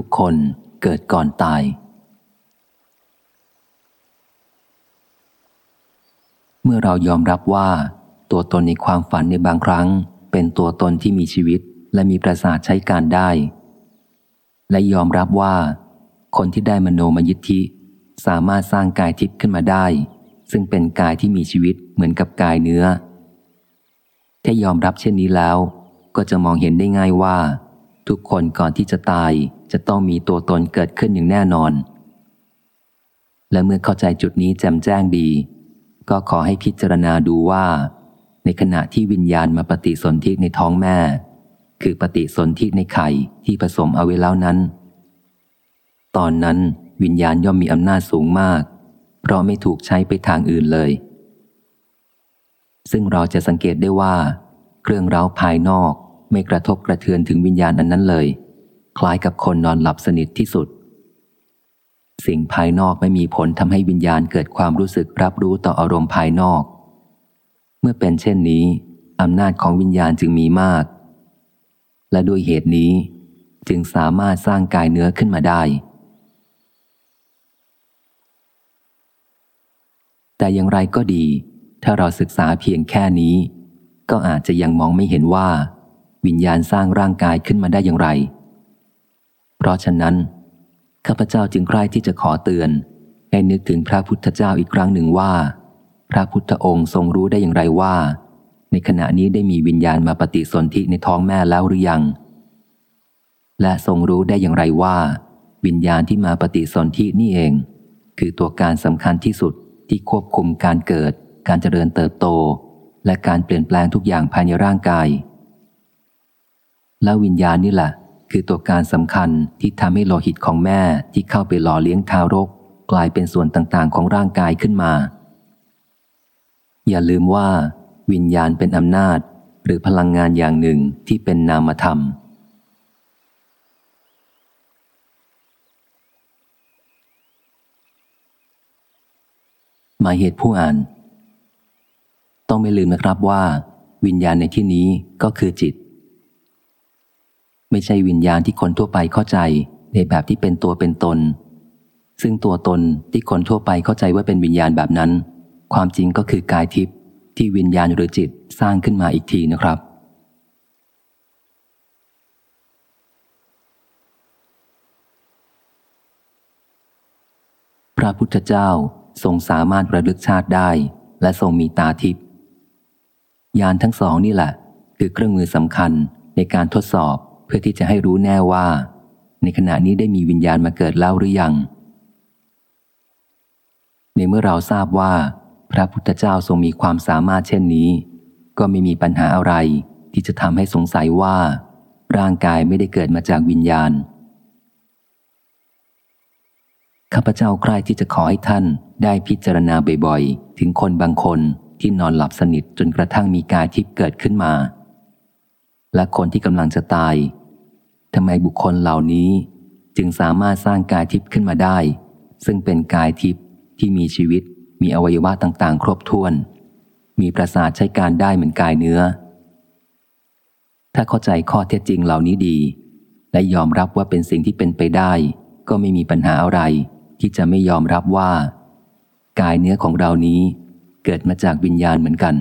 ทุกคนเกิดก่อนตาย เมื่อเรายอมรับว่า ตัวตนในความฝันในบางครั้ง เป็นตัวตนที่มีชีวิตและมีประสาทใช้การได้ และยอมรับว่า คนที่ได้มโนมยิทธิ สามารถสร้างกายทิพย์ขึ้นมาได้ ซึ่งเป็นกายที่มีชีวิตเหมือนกับกายเนื้อถ้ายอมรับเช่นนี้แล้ว ก็จะมองเห็นได้ง่ายว่า ทุกคนก่อนที่จะตาย จะต้องมีตัวตนเกิดขึ้นอย่างแน่นอน และเมื่อเข้าใจจุดนี้แจ่มแจ้งดี ก็ขอให้พิจารณาดูว่า ในขณะที่วิญญาณมาปฏิสนธิในท้องแม่ คือปฏิสนธิในไข่ที่ผสมเอาไว้แล้วนั้น ตอนนั้นวิญญาณย่อมมีอำนาจสูงมาก เพราะไม่ถูกใช้ไปทางอื่นเลย ซึ่งเราจะสังเกตได้ว่า เครื่องเร้าภายนอกไม่กระทบกระเทือนถึงวิญญาณอันนั้นเลย คล้ายกับคนนอนหลับสนิทที่สุด สิ่งภายนอกไม่มีผลทำให้วิญญาณเกิดความรู้สึกรับรู้ต่ออารมณ์ภายนอก เมื่อเป็นเช่นนี้อำนาจของวิญญาณจึงมีมาก และด้วยเหตุนี้จึงสามารถสร้างกายเนื้อขึ้นมาได้ แต่อย่างไรก็ดี ถ้าเราศึกษาเพียงแค่นี้ ก็อาจจะยังมองไม่เห็นว่า วิญญาณสร้างร่างกายขึ้นมาได้อย่างไร เพราะฉะนั้น ข้าพเจ้าจึงใคร่ที่จะขอเตือน ให้นึกถึงพระพุทธเจ้าอีกครั้งหนึ่งว่า พระพุทธองค์ทรงรู้ได้อย่างไรว่า ในขณะนี้ได้มีวิญญาณมาปฏิสนธิในท้องแม่แล้วหรือยัง และทรงรู้ได้อย่างไรว่า วิญญาณที่มาปฏิสนธินี่เอง คือตัวการสำคัญที่สุดที่ควบคุมการเกิด การเจริญเติบโต และการเปลี่ยนแปลงทุกอย่างภายในร่างกาย และวิญญาณนี่แหละ คือตัวการสำคัญที่ทำให้โลหิตของแม่ที่เข้าไปหล่อเลี้ยงทารก กลายเป็นส่วนต่างๆ ของร่างกายขึ้นมา อย่าลืมว่า วิญญาณเป็นอำนาจ หรือพลังงานอย่างหนึ่งที่เป็นนามธรรม หมายเหตุผู้อ่าน ต้องไม่ลืมนะครับว่า วิญญาณในที่นี้ก็คือจิต ไม่ใช่วิญญาณที่คนทั่วไปเข้าใจในแบบที่เป็นตัวเป็นตน ซึ่งตัวตนที่คนทั่วไปเข้าใจว่าเป็นวิญญาณแบบนั้น ความจริงก็คือกายทิพย์ที่วิญญาณหรือจิตสร้างขึ้นมาอีกทีนะครับ พระพุทธเจ้าทรงสามารถระลึกชาติได้ และทรงมีตาทิพย์ยานทั้งสองนี่แหละ คือเครื่องมือสำคัญในการทดสอบ เพื่อที่จะให้รู้แน่ว่า ในขณะนี้ได้มีวิญญาณมาเกิดแล้วหรือยัง ในเมื่อเราทราบว่า พระพุทธเจ้าทรงมีความสามารถเช่นนี้ ก็ไม่มีปัญหาอะไรที่จะทำให้สงสัยว่า ร่างกายไม่ได้เกิดมาจากวิญญาณ ข้าพเจ้าใคร่ที่จะขอให้ท่านได้พิจารณาบ่อยๆ ถึงคนบางคนที่นอนหลับสนิทจนกระทั่งมีกายทิพย์เกิดขึ้นมา และคนที่กำลังจะตาย ทำไมบุคคลเหล่านี้จึงสามารถสร้างกายทิพย์ขึ้นมาได้ ซึ่งเป็นกายทิพย์ที่มีชีวิต มีอวัยวะต่างๆ ครบถ้วน มีประสาทใช้การได้เหมือนกายเนื้อ ถ้าเข้าใจข้อเท็จจริงเหล่านี้ดี และยอมรับว่าเป็นสิ่งที่เป็นไปได้ ก็ไม่มีปัญหาอะไร ที่จะไม่ยอมรับว่า กายเนื้อของเรานี้เกิดมาจากวิญญาณเหมือนกัน